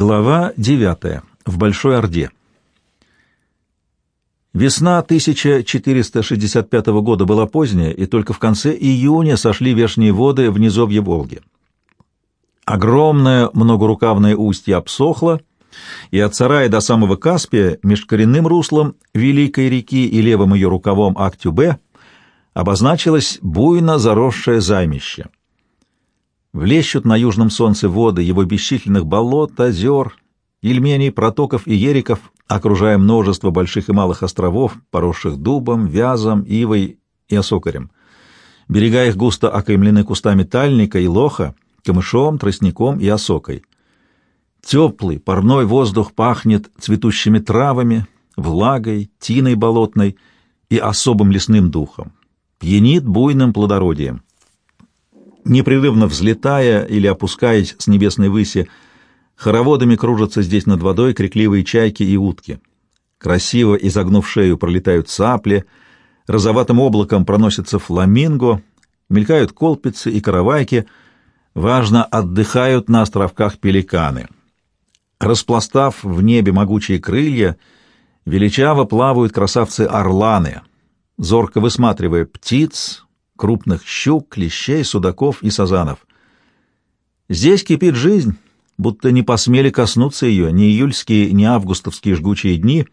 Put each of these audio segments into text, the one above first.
Глава 9. В Большой Орде. Весна 1465 года была поздняя, и только в конце июня сошли верхние воды в низовье Волги. Огромное многорукавное устье обсохло, и от Сарая до самого Каспия меж коренным руслом Великой реки и левым ее рукавом Актюбе обозначилось буйно заросшее займище — Влещут на южном солнце воды его бесчисленных болот, озер, ельменей, протоков и ериков, окружая множество больших и малых островов, поросших дубом, вязом, ивой и осокорем. Берега их густо окаймлены кустами тальника и лоха, камышом, тростником и осокой. Теплый парной воздух пахнет цветущими травами, влагой, тиной болотной и особым лесным духом. Пьянит буйным плодородием. Непрерывно взлетая или опускаясь с небесной выси, хороводами кружатся здесь над водой крикливые чайки и утки. Красиво изогнув шею пролетают цапли, розоватым облаком проносятся фламинго, мелькают колпицы и каравайки, важно отдыхают на островках пеликаны. Распластав в небе могучие крылья, величаво плавают красавцы-орланы, зорко высматривая птиц, крупных щук, клещей, судаков и сазанов. Здесь кипит жизнь, будто не посмели коснуться ее ни июльские, ни августовские жгучие дни,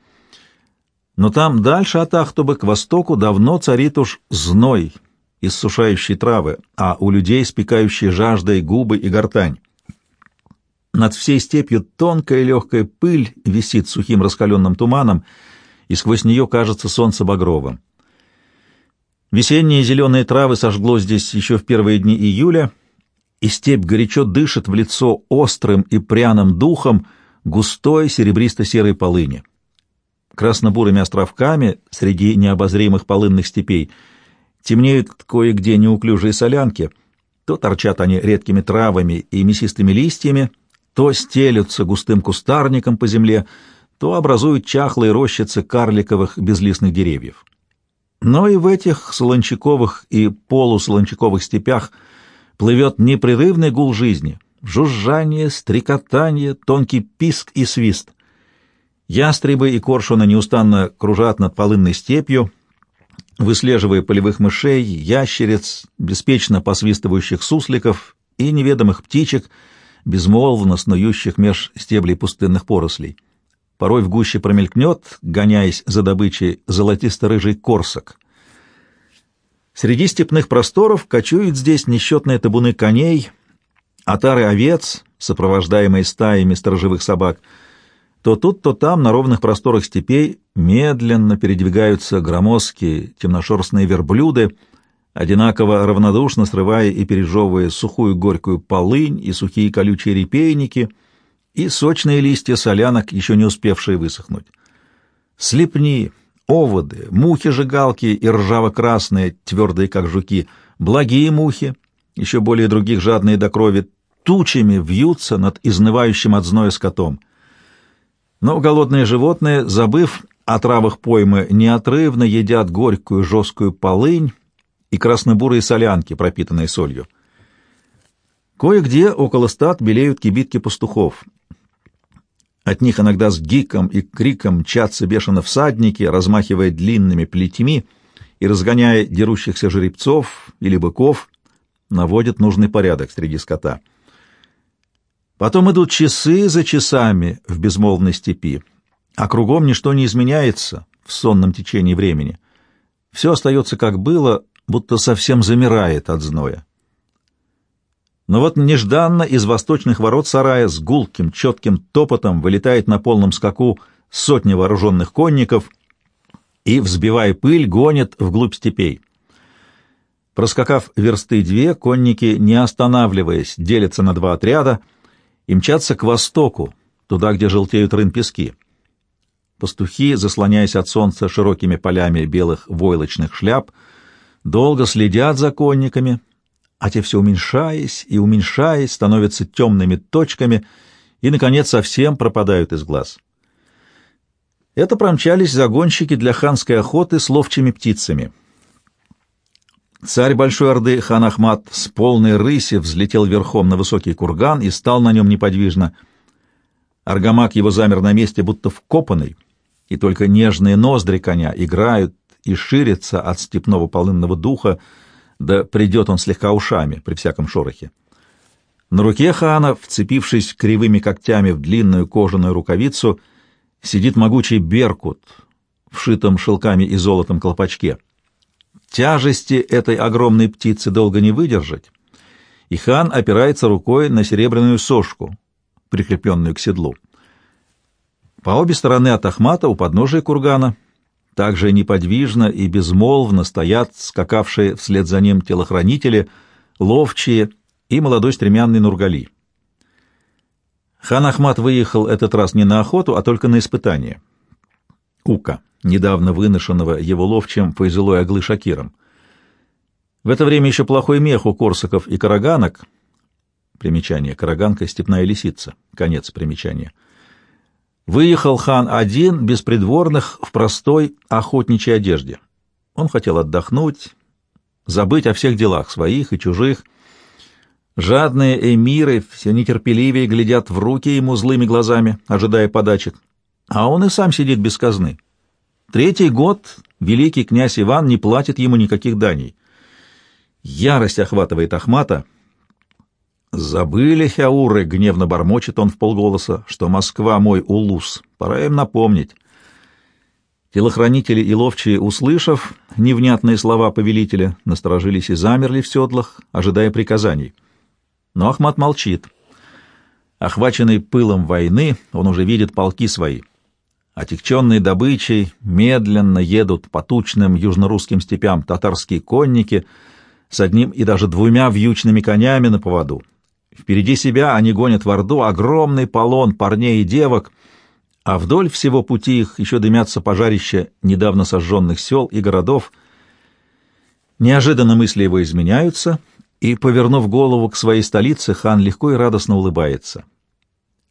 но там дальше от Ахтубы к востоку давно царит уж зной, иссушающий травы, а у людей спекающие жаждой губы и гортань. Над всей степью тонкая легкая пыль висит сухим раскаленным туманом, и сквозь нее кажется солнце багровым. Весенние зеленые травы сожгло здесь еще в первые дни июля, и степь горячо дышит в лицо острым и пряным духом густой серебристо-серой полыни. Красно-бурыми островками среди необозримых полынных степей темнеют кое-где неуклюжие солянки, то торчат они редкими травами и мясистыми листьями, то стелются густым кустарником по земле, то образуют чахлые рощицы карликовых безлистных деревьев. Но и в этих солончаковых и полусолончаковых степях плывет непрерывный гул жизни, жужжание, стрекотание, тонкий писк и свист. Ястребы и коршуны неустанно кружат над полынной степью, выслеживая полевых мышей, ящериц, беспечно посвистывающих сусликов и неведомых птичек, безмолвно снующих меж стеблей пустынных порослей. Порой в гуще промелькнет, гоняясь за добычей, золотисто-рыжий корсак. Среди степных просторов кочуют здесь несчетные табуны коней, отары овец, сопровождаемые стаями сторожевых собак. То тут, то там, на ровных просторах степей, медленно передвигаются громоздкие темношерстные верблюды, одинаково равнодушно срывая и пережевывая сухую горькую полынь и сухие колючие репейники — и сочные листья солянок, еще не успевшие высохнуть. Слепни, оводы, мухи-жигалки и ржаво-красные, твердые как жуки, благие мухи, еще более других жадные до крови, тучами вьются над изнывающим от зноя скотом. Но голодные животные, забыв о травах поймы, неотрывно едят горькую жесткую полынь и краснобурые солянки, пропитанные солью. Кое-где около стад белеют кибитки пастухов. От них иногда с гиком и криком мчатся бешено всадники, размахивая длинными плетьми и разгоняя дерущихся жеребцов или быков, наводят нужный порядок среди скота. Потом идут часы за часами в безмолвной степи, а кругом ничто не изменяется в сонном течении времени. Все остается как было, будто совсем замирает от зноя. Но вот нежданно из восточных ворот сарая с гулким, четким топотом вылетает на полном скаку сотня вооруженных конников и, взбивая пыль, гонит вглубь степей. Проскакав версты две, конники, не останавливаясь, делятся на два отряда и мчатся к востоку, туда, где желтеют рын-пески. Пастухи, заслоняясь от солнца широкими полями белых войлочных шляп, долго следят за конниками — а те все уменьшаясь и уменьшаясь, становятся темными точками и, наконец, совсем пропадают из глаз. Это промчались загонщики для ханской охоты с ловчими птицами. Царь Большой Орды хан Ахмат с полной рыси взлетел верхом на высокий курган и стал на нем неподвижно. Аргамак его замер на месте, будто вкопанный, и только нежные ноздри коня играют и ширятся от степного полынного духа, да придет он слегка ушами при всяком шорохе. На руке хана, вцепившись кривыми когтями в длинную кожаную рукавицу, сидит могучий беркут в шитом шелками и золотом колпачке. Тяжести этой огромной птицы долго не выдержать, и хан опирается рукой на серебряную сошку, прикрепленную к седлу. По обе стороны от Ахмата у подножия кургана также неподвижно и безмолвно стоят скакавшие вслед за ним телохранители, ловчие и молодой стремянный Нургали. Хан Ахмат выехал этот раз не на охоту, а только на испытание. Кука, недавно выношенного его ловчим Файзелой Аглы Шакиром. В это время еще плохой мех у корсаков и караганок. Примечание. Караганка — степная лисица. Конец примечания. Выехал хан один, без придворных, в простой охотничьей одежде. Он хотел отдохнуть, забыть о всех делах, своих и чужих. Жадные эмиры все нетерпеливее глядят в руки ему злыми глазами, ожидая подачек. А он и сам сидит без казны. Третий год великий князь Иван не платит ему никаких даний. Ярость охватывает Ахмата. «Забыли, хяуры!» — гневно бормочет он в полголоса, — «что Москва мой улус. Пора им напомнить». Телохранители и ловчие, услышав невнятные слова повелителя, насторожились и замерли в седлах, ожидая приказаний. Но Ахмат молчит. Охваченный пылом войны, он уже видит полки свои. Отягченные добычей медленно едут по тучным южнорусским степям татарские конники — с одним и даже двумя вьючными конями на поводу. Впереди себя они гонят в Орду огромный полон парней и девок, а вдоль всего пути их еще дымятся пожарища недавно сожженных сел и городов. Неожиданно мысли его изменяются, и, повернув голову к своей столице, хан легко и радостно улыбается.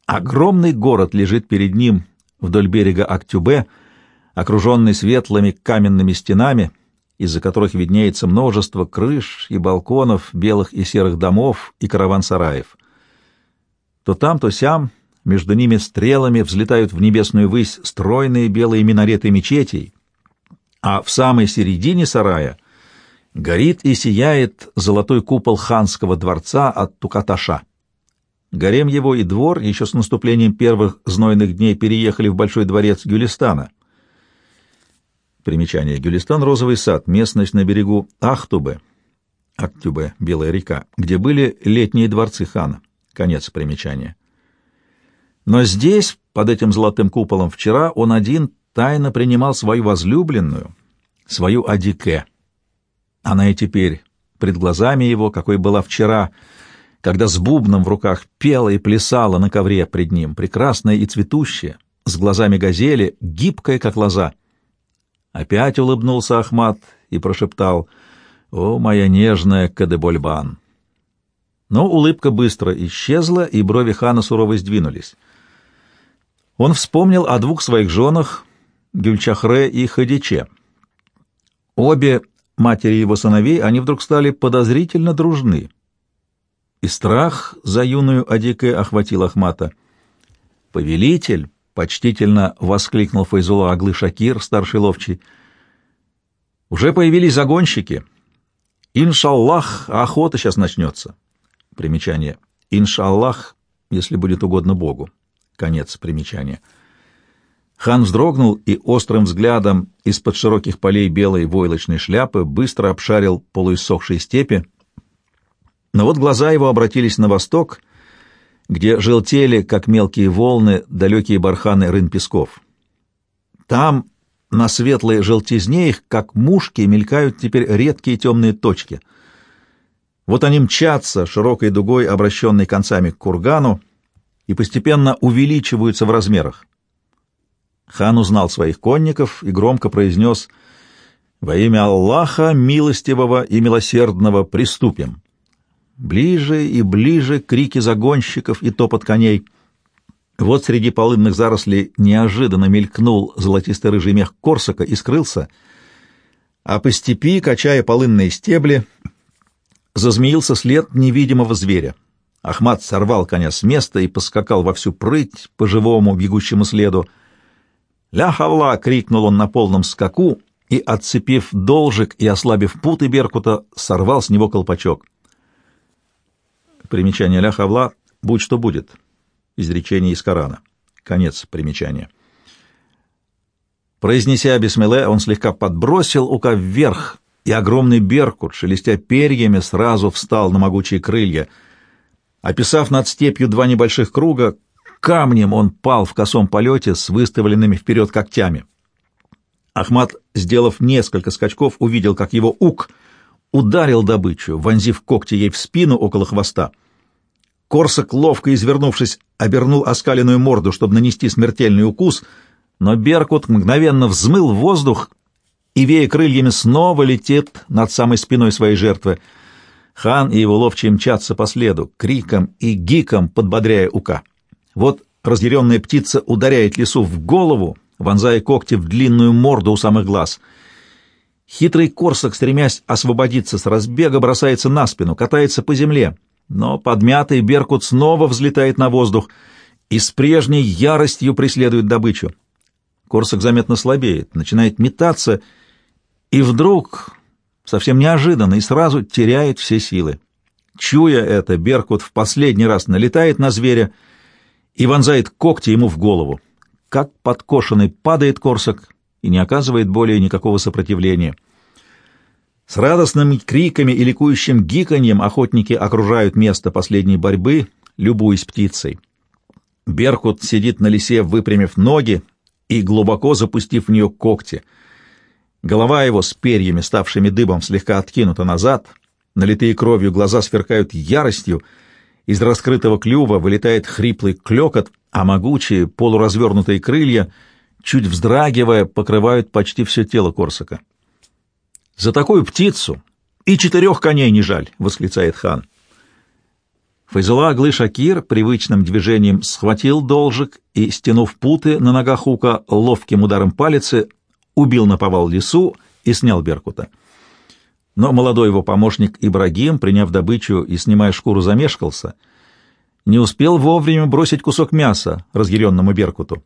Огромный город лежит перед ним вдоль берега Актюбе, окруженный светлыми каменными стенами — из-за которых виднеется множество крыш и балконов, белых и серых домов и караван-сараев. То там, то сям, между ними стрелами взлетают в небесную высь стройные белые минареты мечетей, а в самой середине сарая горит и сияет золотой купол ханского дворца от Тукаташа. Гарем его и двор еще с наступлением первых знойных дней переехали в большой дворец Гюлистана — Примечание. Гюлистан — розовый сад, местность на берегу Ахтубе, Актюбе, Белая река, где были летние дворцы хана. Конец примечания. Но здесь, под этим золотым куполом, вчера он один тайно принимал свою возлюбленную, свою Адике. Она и теперь пред глазами его, какой была вчера, когда с бубном в руках пела и плясала на ковре пред ним, прекрасная и цветущая, с глазами газели, гибкая, как лоза — Опять улыбнулся Ахмат и прошептал «О, моя нежная Кадебольбан!» Но улыбка быстро исчезла, и брови хана сурово сдвинулись. Он вспомнил о двух своих женах, Гюльчахре и Хадиче. Обе матери его сыновей, они вдруг стали подозрительно дружны. И страх за юную Адике охватил Ахмата. «Повелитель!» — почтительно воскликнул Файзула Аглы Шакир, старший ловчий. «Уже появились загонщики. Иншаллах, охота сейчас начнется». Примечание. «Иншаллах, если будет угодно Богу». Конец примечания. Хан вздрогнул и острым взглядом из-под широких полей белой войлочной шляпы быстро обшарил полуиссохшие степи. Но вот глаза его обратились на восток — где желтели, как мелкие волны, далекие барханы рын песков. Там, на светлой желтизне их, как мушки, мелькают теперь редкие темные точки. Вот они мчатся широкой дугой, обращенной концами к кургану, и постепенно увеличиваются в размерах. Хан узнал своих конников и громко произнес «Во имя Аллаха, милостивого и милосердного, приступим!» Ближе и ближе крики загонщиков и топот коней. Вот среди полынных зарослей неожиданно мелькнул золотистый рыжий мех корсака и скрылся, а по степи, качая полынные стебли, зазмеился след невидимого зверя. Ахмат сорвал коня с места и поскакал во всю прыть по живому бегущему следу. «Ля хавла!» — крикнул он на полном скаку и, отцепив должик и ослабив путы Беркута, сорвал с него колпачок. Примечание «Ля хавла» — «Будь что будет» изречение из Корана. Конец примечания. Произнеся бисмилле, он слегка подбросил ука вверх, и огромный беркут, шелестя перьями, сразу встал на могучие крылья. Описав над степью два небольших круга, камнем он пал в косом полете с выставленными вперед когтями. Ахмат, сделав несколько скачков, увидел, как его ук ударил добычу, вонзив когти ей в спину около хвоста. Корсак, ловко извернувшись, обернул оскаленную морду, чтобы нанести смертельный укус, но Беркут мгновенно взмыл в воздух и, вея крыльями, снова летит над самой спиной своей жертвы. Хан и его ловчие мчатся по следу, криком и гиком подбодряя ука. Вот разъяренная птица ударяет лису в голову, вонзая когти в длинную морду у самых глаз. Хитрый корсак, стремясь освободиться с разбега, бросается на спину, катается по земле, но подмятый беркут снова взлетает на воздух и с прежней яростью преследует добычу. Корсак заметно слабеет, начинает метаться, и вдруг, совсем неожиданно, и сразу теряет все силы. Чуя это, Беркут в последний раз налетает на зверя и вонзает когти ему в голову. Как подкошенный падает Корсак и не оказывает более никакого сопротивления. С радостными криками и ликующим гиканьем охотники окружают место последней борьбы, любуясь птицей. Беркут сидит на лисе, выпрямив ноги и глубоко запустив в нее когти. Голова его с перьями, ставшими дыбом, слегка откинута назад, налитые кровью глаза сверкают яростью, из раскрытого клюва вылетает хриплый клекот, а могучие полуразвернутые крылья, чуть вздрагивая, покрывают почти все тело Корсака. «За такую птицу и четырех коней не жаль!» — восклицает хан. Файзула Аглы Шакир привычным движением схватил должик и, стянув путы на ногах Ука, ловким ударом палицы убил наповал лису и снял Беркута. Но молодой его помощник Ибрагим, приняв добычу и снимая шкуру, замешкался, не успел вовремя бросить кусок мяса разъяренному Беркуту.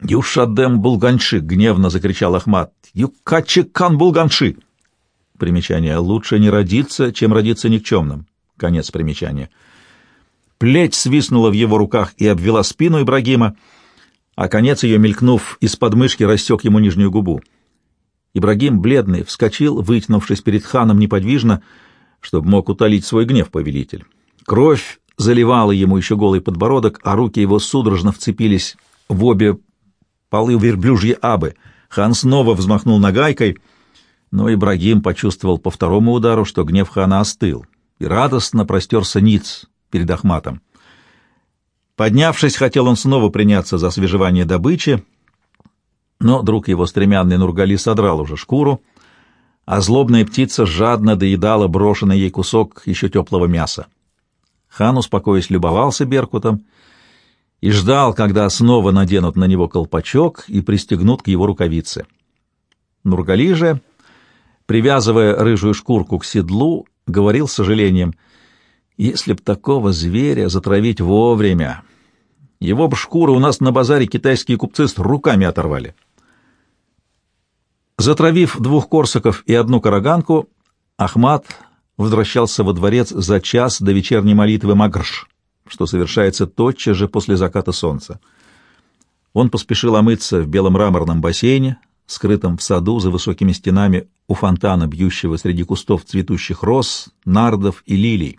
«Юшадем Булганши!» — гневно закричал Ахмат. «Юкачикан Булганши!» Примечание. «Лучше не родиться, чем родиться никчемным». Конец примечания. Плеть свистнула в его руках и обвела спину Ибрагима, а конец ее, мелькнув из подмышки, рассек ему нижнюю губу. Ибрагим, бледный, вскочил, вытянувшись перед ханом неподвижно, чтобы мог утолить свой гнев повелитель. Кровь заливала ему еще голый подбородок, а руки его судорожно вцепились в обе полы верблюжьи абы. Хан снова взмахнул нагайкой, но Ибрагим почувствовал по второму удару, что гнев хана остыл, и радостно простерся ниц перед Ахматом. Поднявшись, хотел он снова приняться за свежевание добычи, но друг его стремянный Нургали содрал уже шкуру, а злобная птица жадно доедала брошенный ей кусок еще теплого мяса. Хан, успокоясь, любовался Беркутом и ждал, когда снова наденут на него колпачок и пристегнут к его рукавице. Нургали же, привязывая рыжую шкурку к седлу, говорил с сожалением, «Если б такого зверя затравить вовремя, его б шкуры у нас на базаре китайские купцы с руками оторвали». Затравив двух корсаков и одну караганку, Ахмат возвращался во дворец за час до вечерней молитвы Магрш что совершается тотчас же после заката солнца. Он поспешил омыться в белом мраморном бассейне, скрытом в саду за высокими стенами у фонтана, бьющего среди кустов цветущих роз, нардов и лилий.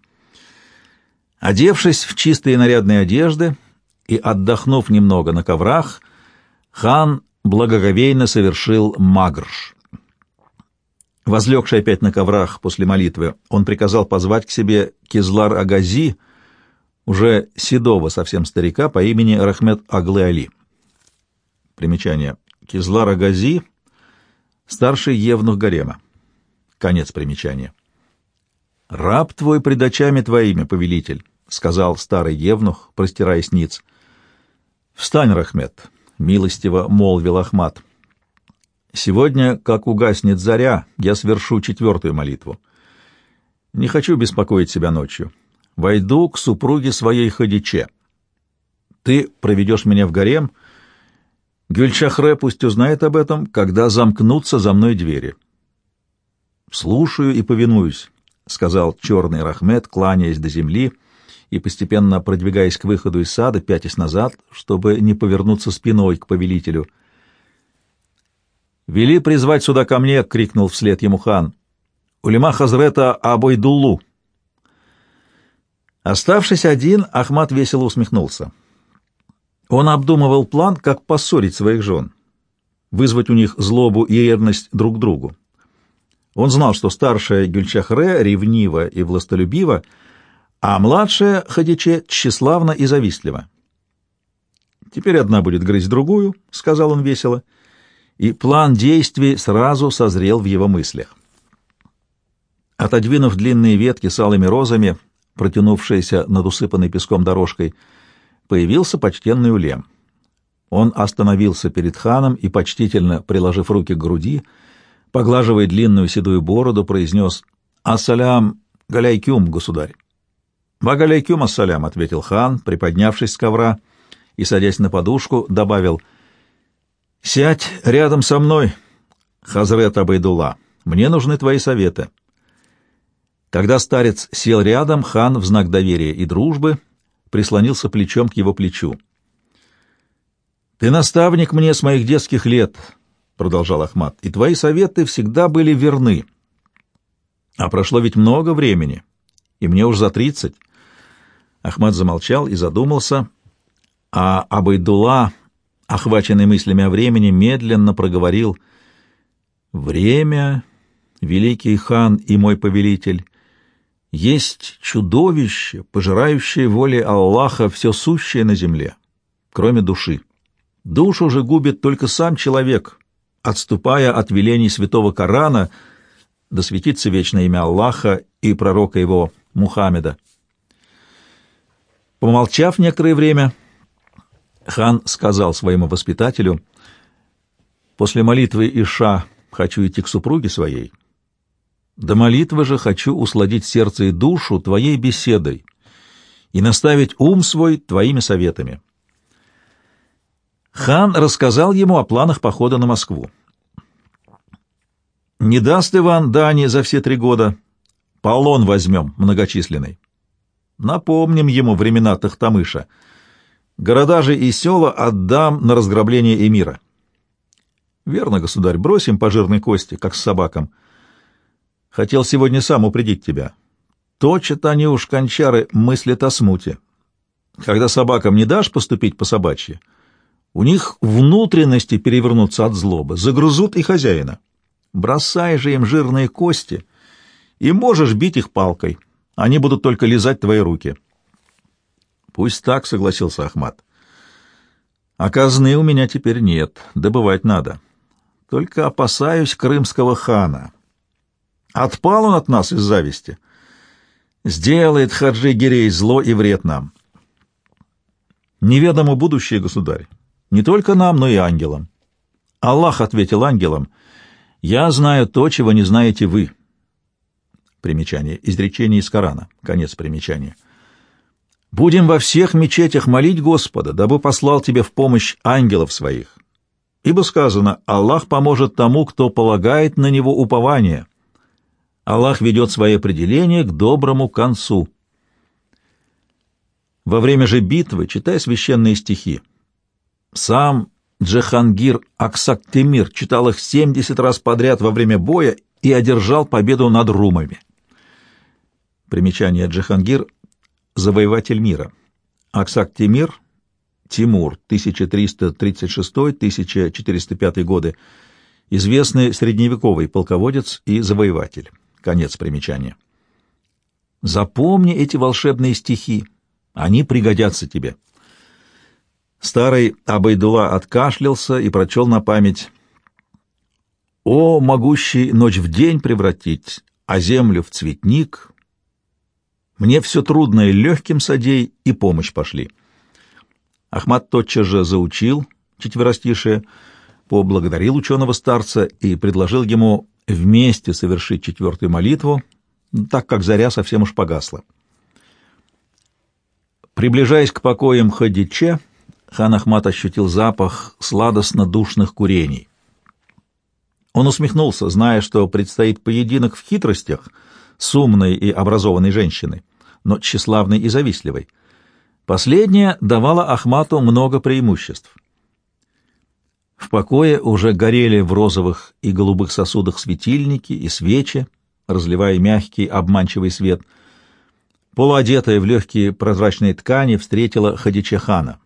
Одевшись в чистые нарядные одежды и отдохнув немного на коврах, хан благоговейно совершил магрш. Возлегший опять на коврах после молитвы, он приказал позвать к себе Кизлар-Агази, уже седого совсем старика по имени Рахмет Аглы Али. Примечание. Кизлара Гази, старший евнух гарема. Конец примечания. «Раб твой пред очами твоими, повелитель», — сказал старый евнух, простираясь ниц. «Встань, Рахмет», — милостиво молвил Ахмат. «Сегодня, как угаснет заря, я свершу четвертую молитву. Не хочу беспокоить себя ночью. Войду к супруге своей Хадиче. Ты проведешь меня в гарем. Гюльчахре пусть узнает об этом, когда замкнутся за мной двери. Слушаю и повинуюсь, — сказал черный Рахмет, кланяясь до земли и постепенно продвигаясь к выходу из сада, пятясь назад, чтобы не повернуться спиной к повелителю. «Вели призвать сюда ко мне!» — крикнул вслед ему хан. «Улема Хазрета Абойдуллу!» Оставшись один, Ахмат весело усмехнулся. Он обдумывал план, как поссорить своих жен, вызвать у них злобу и ревность друг к другу. Он знал, что старшая Гюльчахре ревнива и властолюбива, а младшая Хадиче тщеславна и завистлива. «Теперь одна будет грызть другую», — сказал он весело, и план действий сразу созрел в его мыслях. Отодвинув длинные ветки с алыми розами, протянувшиеся над усыпанной песком дорожкой, появился почтенный улем. Он остановился перед ханом и, почтительно приложив руки к груди, поглаживая длинную седую бороду, произнес «Ассалям галяйкюм, государь». «Вагаляйкюм ассалям», — ответил хан, приподнявшись с ковра и, садясь на подушку, добавил «Сядь рядом со мной, Хазрет Абайдула, мне нужны твои советы». Когда старец сел рядом, хан в знак доверия и дружбы прислонился плечом к его плечу. «Ты наставник мне с моих детских лет», — продолжал Ахмат, — «и твои советы всегда были верны. А прошло ведь много времени, и мне уж за тридцать». Ахмат замолчал и задумался, а Абайдула, охваченный мыслями о времени, медленно проговорил «Время, великий хан и мой повелитель, есть чудовище, пожирающее волей Аллаха все сущее на земле, кроме души. Душу же губит только сам человек, отступая от велений святого Корана, да светится вечное имя Аллаха и пророка его Мухаммеда. Помолчав некоторое время, хан сказал своему воспитателю, «После молитвы Иша хочу идти к супруге своей, до молитвы же хочу усладить сердце и душу твоей беседой и наставить ум свой твоими советами. Хан рассказал ему о планах похода на Москву. «Не даст Иван дани за все три года. Полон возьмем многочисленный. Напомним ему времена Тахтамыша. Города же и села отдам на разграбление эмира». «Верно, государь, бросим по жирной кости, как с собаком». Хотел сегодня сам упредить тебя. Точат они уж, кончары, мыслят о смуте. Когда собакам не дашь поступить по собачьи, у них внутренности перевернутся от злобы, загрызут и хозяина. Бросай же им жирные кости, и можешь бить их палкой. Они будут только лизать твои руки. Пусть так, — согласился Ахмат. А казны у меня теперь нет, добывать надо. Только опасаюсь крымского хана. Отпал он от нас из зависти. Сделает Хаджи Гирей зло и вред нам. Неведомо будущее, государь, не только нам, но и ангелам. Аллах ответил ангелам, «Я знаю то, чего не знаете вы». Примечание. Изречение из Корана. Конец примечания. «Будем во всех мечетях молить Господа, дабы послал тебе в помощь ангелов своих. Ибо сказано, Аллах поможет тому, кто полагает на него упование». Аллах ведет свои определения к доброму концу. Во время же битвы читай священные стихи. Сам Джахангир Аксактемир читал их 70 раз подряд во время боя и одержал победу над румами. Примечание Джахангир — завоеватель мира. Аксактемир — Тимур, 1336-1405 годы, известный средневековый полководец и завоеватель. Конец примечания. Запомни эти волшебные стихи, они пригодятся тебе. Старый Абайдула откашлялся и прочел на память «О, могущий ночь в день превратить, а землю в цветник, мне все трудное легким садей и помощь пошли». Ахмат тотчас же заучил четверостишее, поблагодарил ученого старца и предложил ему вместе совершить четвертую молитву, так как заря совсем уж погасла. Приближаясь к покоям Хадиче, хан Ахмат ощутил запах сладостно-душных курений. Он усмехнулся, зная, что предстоит поединок в хитростях с умной и образованной женщиной, но тщеславной и завистливой. Последняя давала Ахмату много преимуществ. В покое уже горели в розовых и голубых сосудах светильники и свечи, разливая мягкий обманчивый свет. Полуодетая в легкие прозрачные ткани встретила Хадиче хана.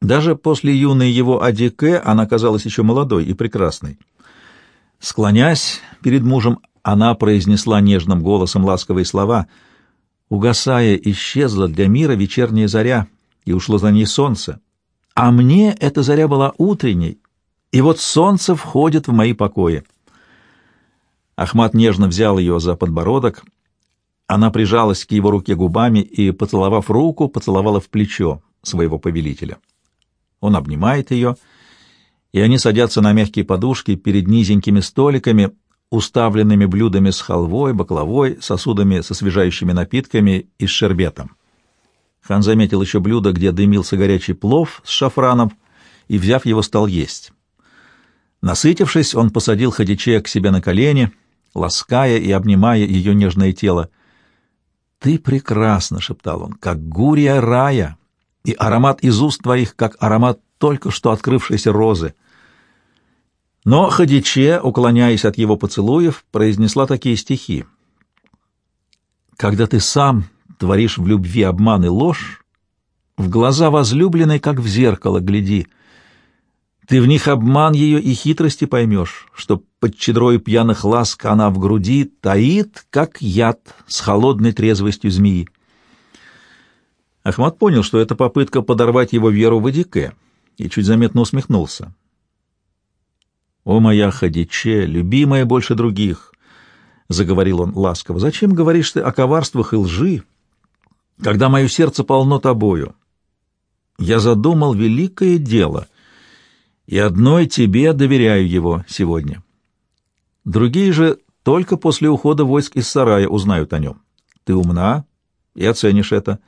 Даже после юной его Адике она казалась еще молодой и прекрасной. Склонясь перед мужем, она произнесла нежным голосом ласковые слова. Угасая, исчезла для мира вечерняя заря, и ушло за ней солнце. А мне эта заря была утренней, и вот солнце входит в мои покои. Ахмат нежно взял ее за подбородок. Она прижалась к его руке губами и, поцеловав руку, поцеловала в плечо своего повелителя. Он обнимает ее, и они садятся на мягкие подушки перед низенькими столиками, уставленными блюдами с халвой, баклавой, сосудами со освежающими напитками и с шербетом. Хан заметил еще блюдо, где дымился горячий плов с шафраном, и, взяв его, стал есть. Насытившись, он посадил Хадиче к себе на колени, лаская и обнимая ее нежное тело. «Ты прекрасна!» — шептал он, — «как гурия рая, и аромат из уст твоих, как аромат только что открывшейся розы». Но Хадиче, уклоняясь от его поцелуев, произнесла такие стихи. «Когда ты сам творишь в любви обман и ложь, в глаза возлюбленной, как в зеркало, гляди. Ты в них обман ее и хитрости поймешь, что под чадрою пьяных ласк она в груди таит, как яд с холодной трезвостью змеи. Ахмат понял, что это попытка подорвать его веру в Эдике, и чуть заметно усмехнулся. «О, моя Хадиче, любимая больше других!» — заговорил он ласково. «Зачем говоришь ты о коварствах и лжи, когда мое сердце полно тобою. Я задумал великое дело, и одной тебе доверяю его сегодня. Другие же только после ухода войск из сарая узнают о нем. Ты умна и оценишь это.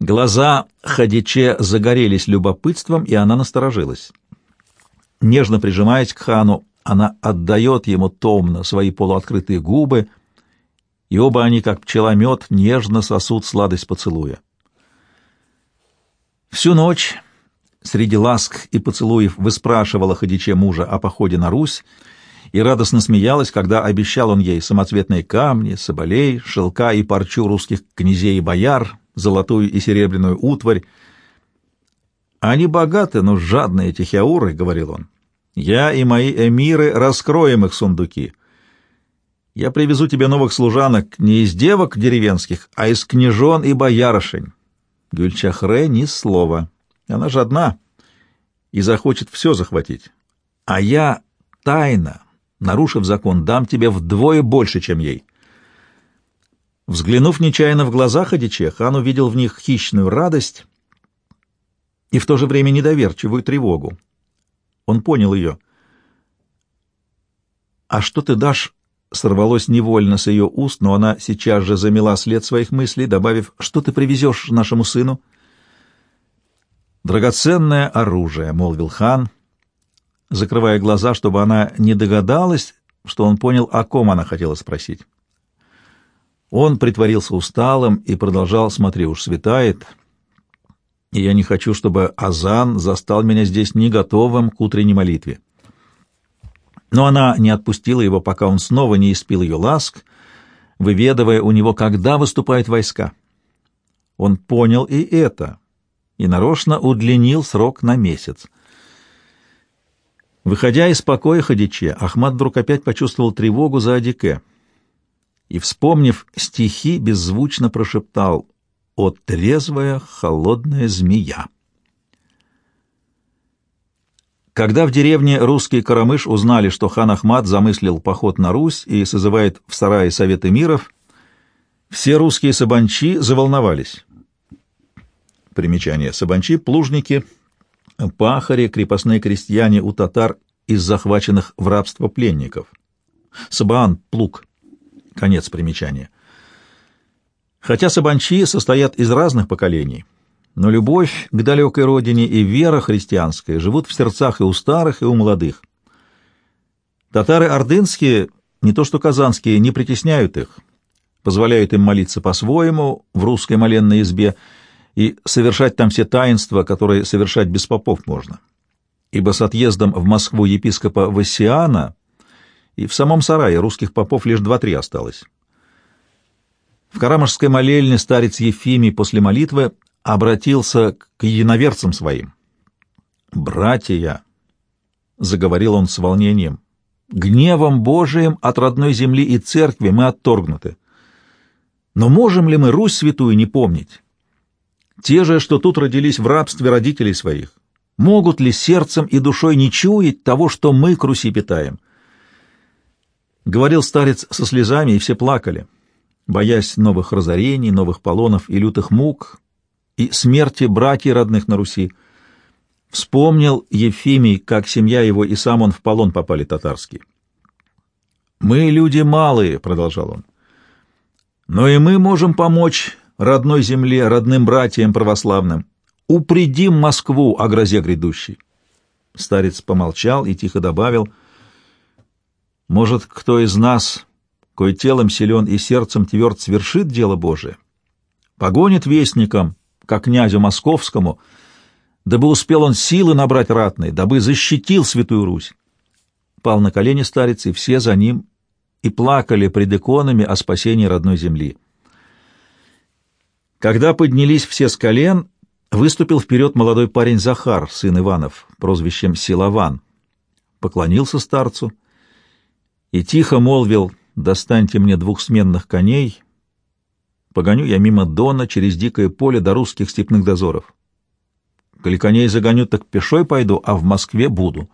Глаза Хадиче загорелись любопытством, и она насторожилась. Нежно прижимаясь к хану, она отдает ему томно свои полуоткрытые губы — и оба они, как пчеломет, нежно сосут сладость поцелуя. Всю ночь среди ласк и поцелуев выспрашивала Ходиче мужа о походе на Русь и радостно смеялась, когда обещал он ей самоцветные камни, соболей, шелка и парчу русских князей и бояр, золотую и серебряную утварь. «Они богаты, но жадные эти хяуры», — говорил он. «Я и мои эмиры раскроем их сундуки». Я привезу тебе новых служанок не из девок деревенских, а из княжон и боярышень. Гюльчахре ни слова. Она жадна и захочет все захватить. А я тайно, нарушив закон, дам тебе вдвое больше, чем ей. Взглянув нечаянно в глаза Хадиче, хан увидел в них хищную радость и в то же время недоверчивую тревогу. Он понял ее. «А что ты дашь сорвалось невольно с ее уст, но она сейчас же замела след своих мыслей, добавив, что ты привезешь нашему сыну? «Драгоценное оружие», — молвил хан, закрывая глаза, чтобы она не догадалась, что он понял, о ком она хотела спросить. Он притворился усталым и продолжал, смотри, уж светает, и я не хочу, чтобы Азан застал меня здесь не готовым к утренней молитве. Но она не отпустила его, пока он снова не испил ее ласк, выведывая у него, когда выступают войска. Он понял и это, и нарочно удлинил срок на месяц. Выходя из покоя Хадиче, Ахмад вдруг опять почувствовал тревогу за Адике и, вспомнив стихи, беззвучно прошептал «О трезвая холодная змея!» Когда в деревне русский Карамыш узнали, что хан Ахмад замыслил поход на Русь и созывает в сарае Советы миров, все русские сабанчи заволновались. Примечание. Сабанчи — плужники, пахари, крепостные крестьяне у татар из захваченных в рабство пленников. Сабаан — плуг. Конец примечания. Хотя сабанчи состоят из разных поколений, но любовь к далекой родине и вера христианская живут в сердцах и у старых, и у молодых. Татары ордынские, не то что казанские, не притесняют их, позволяют им молиться по-своему в русской моленной избе и совершать там все таинства, которые совершать без попов можно. Ибо с отъездом в Москву епископа Вассиана и в самом сарае русских попов лишь два-три осталось. В Карамашской молельне старец Ефимий после молитвы обратился к единоверцам своим. «Братья!» — заговорил он с волнением. «Гневом Божиим от родной земли и церкви мы отторгнуты. Но можем ли мы Русь святую не помнить? Те же, что тут родились в рабстве родителей своих, могут ли сердцем и душой не чуять того, что мы к Руси питаем? Говорил старец со слезами, и все плакали, боясь новых разорений, новых полонов и лютых мук, и смерти братьев родных на Руси. Вспомнил Ефимий, как семья его и сам он в полон попали татарские. «Мы люди малые», — продолжал он, но и мы можем помочь родной земле, родным братьям православным. Упредим Москву о грозе грядущей. Старец помолчал и тихо добавил, «Может, кто из нас, кой телом силен и сердцем тверд, свершит дело Божие? Погонит вестникам, как князю московскому, дабы успел он силы набрать ратной, дабы защитил Святую Русь». Пал на колени старец, и все за ним и плакали пред иконами о спасении родной земли. Когда поднялись все с колен, выступил вперед молодой парень Захар, сын Иванов, прозвищем Силован. Поклонился старцу и тихо молвил «Достаньте мне двухсменных коней, погоню я мимо Дона через дикое поле до русских степных дозоров. Коли коней загоню, так пешой пойду, а в Москве буду».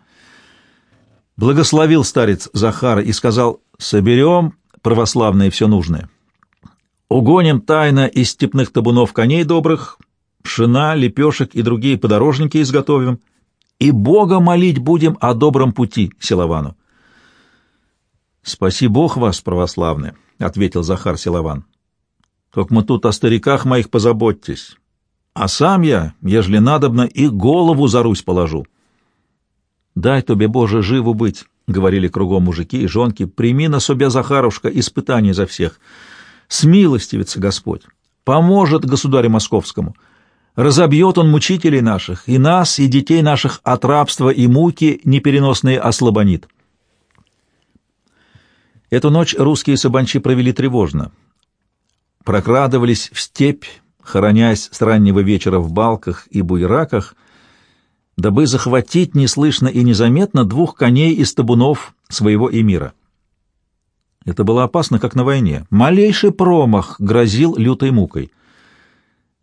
Благословил старец Захара и сказал Соберем православное все нужное. Угоним тайно из степных табунов коней добрых, пшена, лепешек и другие подорожники изготовим, и Бога молить будем о добром пути Силовану. «Спаси Бог вас, православные», — ответил Захар Силован. «Как мы тут о стариках моих позаботьтесь, а сам я, ежели надобно, и голову за Русь положу». «Дай тебе, Боже, живу быть», — говорили кругом мужики и жонки, — «прими на себе, Захарушка, испытание за всех. Смилостивится Господь, поможет государю московскому. Разобьет он мучителей наших, и нас, и детей наших от рабства и муки непереносные ослабонит». Эту ночь русские сабанчи провели тревожно. Прокрадывались в степь, хоронясь с раннего вечера в балках и буйраках — дабы захватить неслышно и незаметно двух коней из табунов своего эмира. Это было опасно, как на войне. Малейший промах грозил лютой мукой.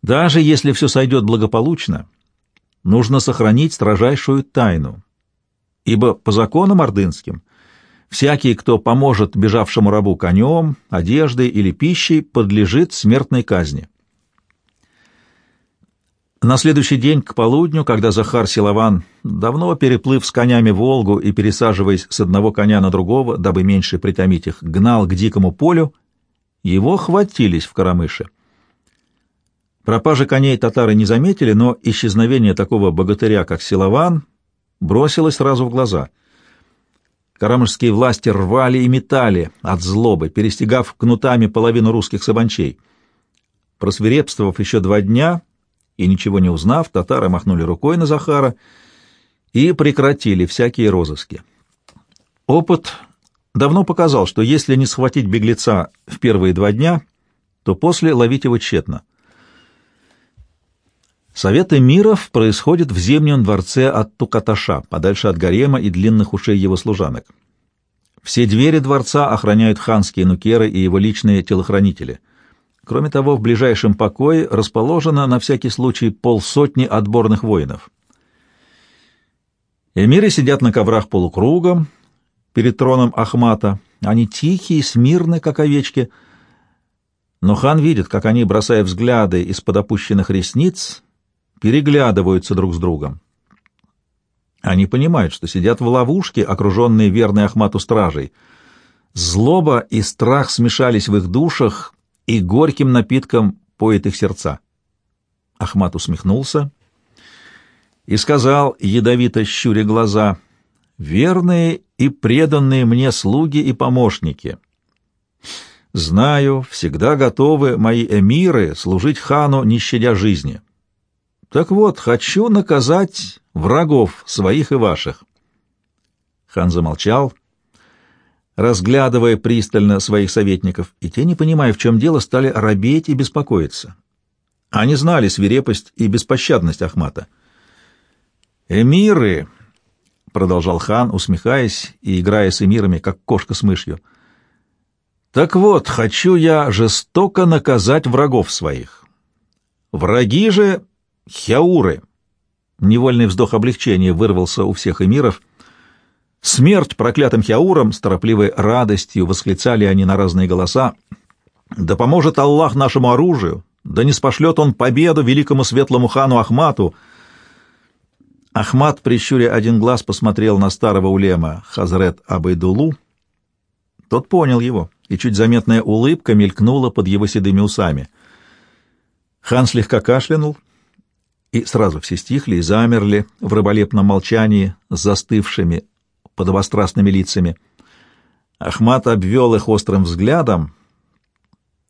Даже если все сойдет благополучно, нужно сохранить строжайшую тайну, ибо по законам ордынским всякий, кто поможет бежавшему рабу конем, одеждой или пищей, подлежит смертной казни. На следующий день к полудню, когда Захар Силован, давно переплыв с конями Волгу и пересаживаясь с одного коня на другого, дабы меньше притомить их, гнал к дикому полю, его хватились в Карамыше. Пропажи коней татары не заметили, но исчезновение такого богатыря, как Силован, бросилось сразу в глаза. Карамышские власти рвали и метали от злобы, перестигав кнутами половину русских сабанчей. Просверепствовав еще два дня, и, ничего не узнав, татары махнули рукой на Захара и прекратили всякие розыски. Опыт давно показал, что если не схватить беглеца в первые два дня, то после ловить его тщетно. Совет эмиров происходит в Зимнем дворце от Тукаташа, подальше от гарема и длинных ушей его служанок. Все двери дворца охраняют ханские нукеры и его личные телохранители. Кроме того, в ближайшем покое расположено на всякий случай полсотни отборных воинов. Эмиры сидят на коврах полукругом перед троном Ахмата. Они тихие, смирны, как овечки. Но хан видит, как они, бросая взгляды из-под опущенных ресниц, переглядываются друг с другом. Они понимают, что сидят в ловушке, окруженные верной Ахмату стражей. Злоба и страх смешались в их душах, и горьким напитком поет их сердца. Ахмат усмехнулся и сказал, ядовито щуря глаза, «Верные и преданные мне слуги и помощники, знаю, всегда готовы мои эмиры служить хану, не щадя жизни. Так вот, хочу наказать врагов своих и ваших». Хан замолчал, разглядывая пристально своих советников, и те, не понимая, в чем дело, стали робеть и беспокоиться. Они знали свирепость и беспощадность Ахмата. «Эмиры!» — продолжал хан, усмехаясь и играя с эмирами, как кошка с мышью. «Так вот, хочу я жестоко наказать врагов своих. Враги же — хяуры!» Невольный вздох облегчения вырвался у всех эмиров. «Смерть проклятым хяурам!» — с торопливой радостью восклицали они на разные голоса. «Да поможет Аллах нашему оружию! Да не спошлет он победу великому светлому хану Ахмату. Ахмат, прищуря один глаз, посмотрел на старого улема Хазрет Абайдулу. Тот понял его, и чуть заметная улыбка мелькнула под его седыми усами. Хан слегка кашлянул, и сразу все стихли и замерли в рыболепном молчании с застывшими подобострастными лицами. Ахмат обвел их острым взглядом,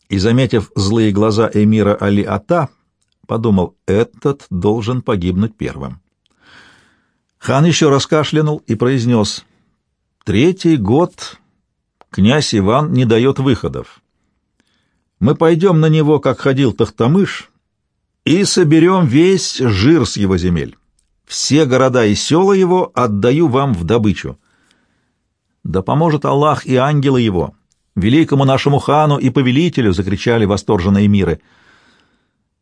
и, заметив злые глаза эмира Али-Ата, подумал, этот должен погибнуть первым. Хан еще раз кашлянул и произнес, «Третий год князь Иван не дает выходов. Мы пойдем на него, как ходил Тахтамыш, и соберем весь жир с его земель. Все города и села его отдаю вам в добычу. Да поможет Аллах и ангелы его, великому нашему хану и повелителю!» — закричали восторженные миры.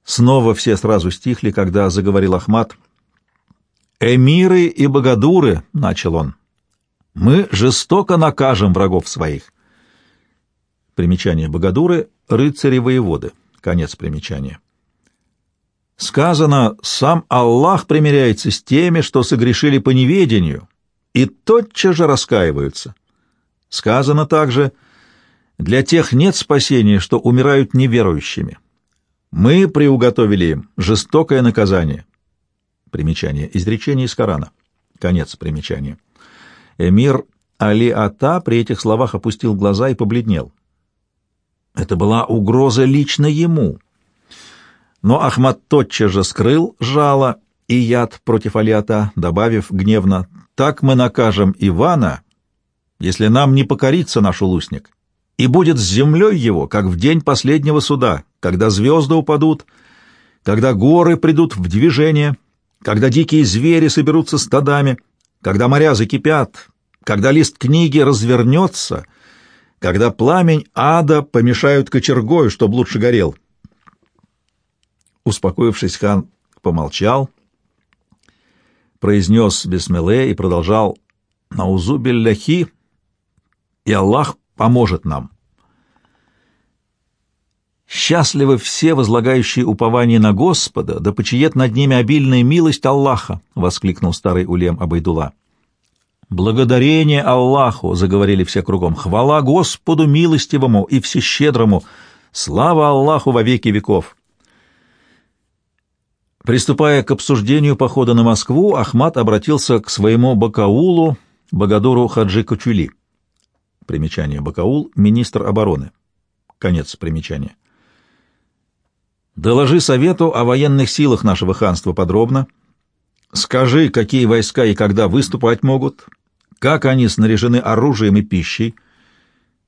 Снова все сразу стихли, когда заговорил Ахмат. «Эмиры и богадуры!» — начал он. «Мы жестоко накажем врагов своих». Примечание богадуры — рыцари-воеводы. Конец примечания. Сказано, сам Аллах примиряется с теми, что согрешили по неведению, и тотчас же раскаиваются. Сказано также — для тех нет спасения, что умирают неверующими. Мы приуготовили им жестокое наказание. Примечание. Изречение из Корана. Конец примечания. Эмир Али Ата при этих словах опустил глаза и побледнел. Это была угроза лично ему. Но Ахмад тотчас же скрыл жало и яд против Алиата, добавив гневно, «Так мы накажем Ивана, если нам не покорится наш улусник» и будет с землей его, как в день последнего суда, когда звезды упадут, когда горы придут в движение, когда дикие звери соберутся стадами, когда моря закипят, когда лист книги развернется, когда пламень ада помешают кочергою, чтоб лучше горел. Успокоившись, хан помолчал, произнес бесмеле и продолжал «Наузу билляхи, и Аллах поможет нам. Счастливы все, возлагающие упование на Господа, да почиет над ними обильная милость Аллаха, — воскликнул старый улем Абайдула. «Благодарение Аллаху!» — заговорили все кругом. «Хвала Господу милостивому и всещедрому! Слава Аллаху во веки веков!» Приступая к обсуждению похода на Москву, Ахмат обратился к своему Бакаулу, Багадуру Хаджи Кочули. Примечание Бакаул, министр обороны. Конец примечания. Доложи совету о военных силах нашего ханства подробно. Скажи, какие войска и когда выступать могут, как они снаряжены оружием и пищей.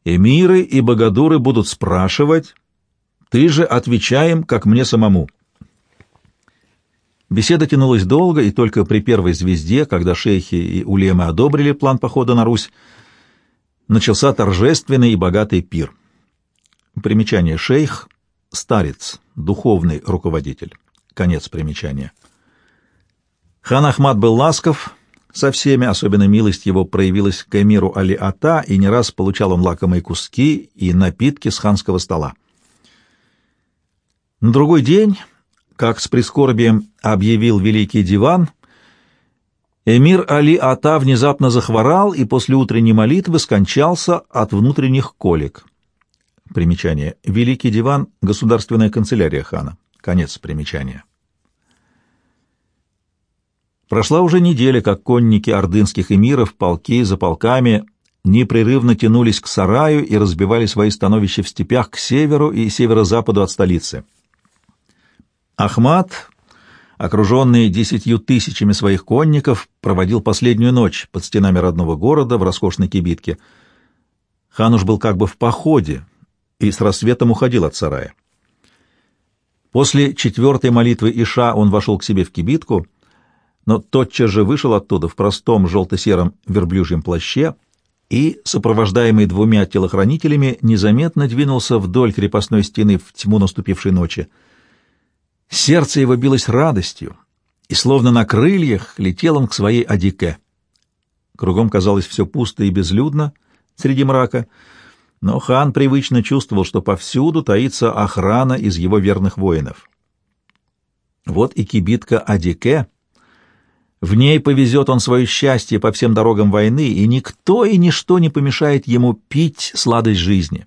Эмиры и богадуры будут спрашивать, ты же отвечаем, как мне самому. Беседа тянулась долго, и только при первой звезде, когда шейхи и улемы одобрили план похода на Русь, начался торжественный и богатый пир. Примечание «шейх» — старец, духовный руководитель. Конец примечания. Хан Ахмад был ласков со всеми, особенно милость его проявилась к эмиру Али-Ата, и не раз получал он лакомые куски и напитки с ханского стола. На другой день, как с прискорбием объявил великий диван, Эмир Али Ата внезапно захворал и после утренней молитвы скончался от внутренних колик. примечание. Великий диван — государственная канцелярия хана. Конец примечания. Прошла уже неделя, как конники ордынских эмиров, полки за полками, непрерывно тянулись к сараю и разбивали свои становища в степях к северу и северо-западу от столицы. Ахмат, окруженный десятью тысячами своих конников, проводил последнюю ночь под стенами родного города в роскошной кибитке. Хан уж был как бы в походе и с рассветом уходил от сарая. После четвертой молитвы Иша он вошел к себе в кибитку — но тотчас же вышел оттуда в простом желто-сером верблюжьем плаще и, сопровождаемый двумя телохранителями, незаметно двинулся вдоль крепостной стены в тьму наступившей ночи. Сердце его билось радостью, и словно на крыльях летел он к своей Адике. Кругом казалось все пусто и безлюдно среди мрака, но хан привычно чувствовал, что повсюду таится охрана из его верных воинов. Вот и кибитка Адике — в ней повезет он свое счастье по всем дорогам войны, и никто и ничто не помешает ему пить сладость жизни.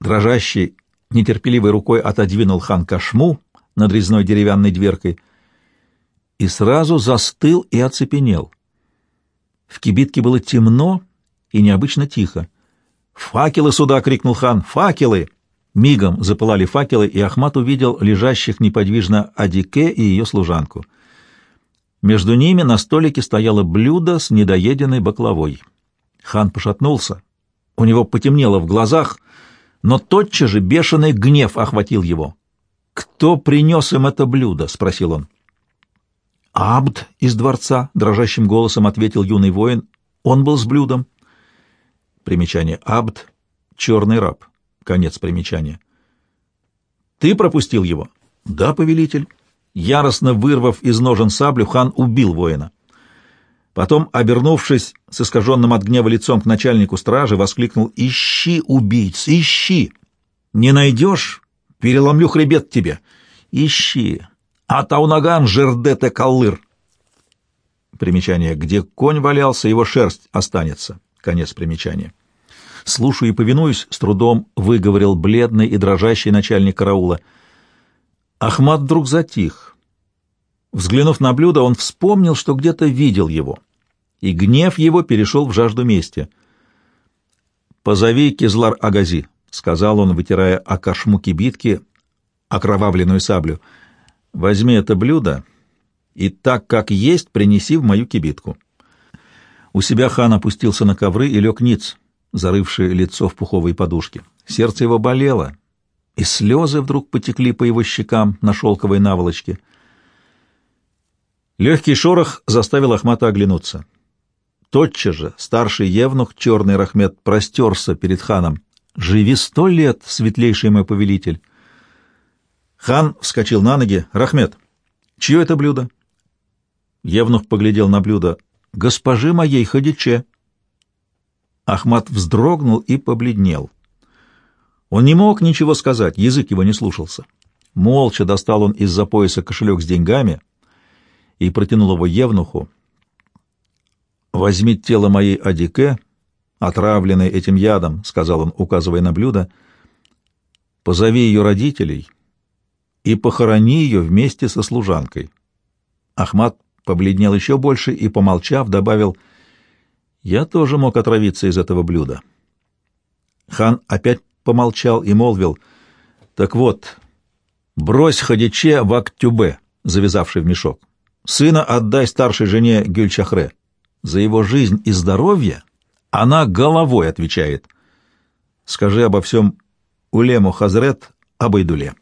Дрожащий, нетерпеливой рукой отодвинул хан кошму над резной деревянной дверкой и сразу застыл и оцепенел. В кибитке было темно и необычно тихо. «Факелы сюда!» — крикнул хан. «Факелы!» Мигом запылали факелы, и Ахмат увидел лежащих неподвижно Адике и ее служанку — между ними на столике стояло блюдо с недоеденной баклавой. Хан пошатнулся. У него потемнело в глазах, но тотчас же бешеный гнев охватил его. «Кто принес им это блюдо?» — спросил он. «Абд из дворца», — дрожащим голосом ответил юный воин. «Он был с блюдом». Примечание. Абд — черный раб. Конец примечания. «Ты пропустил его?» «Да, повелитель». Яростно вырвав из ножен саблю, хан убил воина. Потом, обернувшись с искаженным от гнева лицом к начальнику стражи, воскликнул «Ищи, убийц, ищи! Не найдешь? Переломлю хребет тебе! Ищи! Атаунаган жердете каллыр!» Примечание. Где конь валялся, его шерсть останется. Конец примечания. «Слушаю и повинуюсь», — с трудом выговорил бледный и дрожащий начальник караула — Ахмат вдруг затих. Взглянув на блюдо, он вспомнил, что где-то видел его, и гнев его перешел в жажду мести. «Позови Кизлар Агази», — сказал он, вытирая о кошму кибитки окровавленную саблю. «Возьми это блюдо и так, как есть, принеси в мою кибитку». У себя хан опустился на ковры и лег ниц, зарывший лицо в пуховые подушки. Сердце его болело, и слезы вдруг потекли по его щекам на шелковой наволочке. Легкий шорох заставил Ахмата оглянуться. Тотчас же старший евнух, черный Рахмет, простерся перед ханом. «Живи сто лет, светлейший мой повелитель!» Хан вскочил на ноги. «Рахмет, чье это блюдо?» Евнух поглядел на блюдо. «Госпожи моей Хадиче!» Ахмат вздрогнул и побледнел. Он не мог ничего сказать, язык его не слушался. Молча достал он из-за пояса кошелек с деньгами и протянул его Евнуху. «Возьми тело моей Адике, отравленное этим ядом», — сказал он, указывая на блюдо. «Позови ее родителей и похорони ее вместе со служанкой». Ахмат побледнел еще больше и, помолчав, добавил, «Я тоже мог отравиться из этого блюда». Хан опять помолчал и молвил, «Так вот, брось Хадиче в Актюбе, завязавший в мешок. Сына отдай старшей жене Гюльчахре. За его жизнь и здоровье она головой отвечает. Скажи обо всем Улему Хазрет Абайдуле».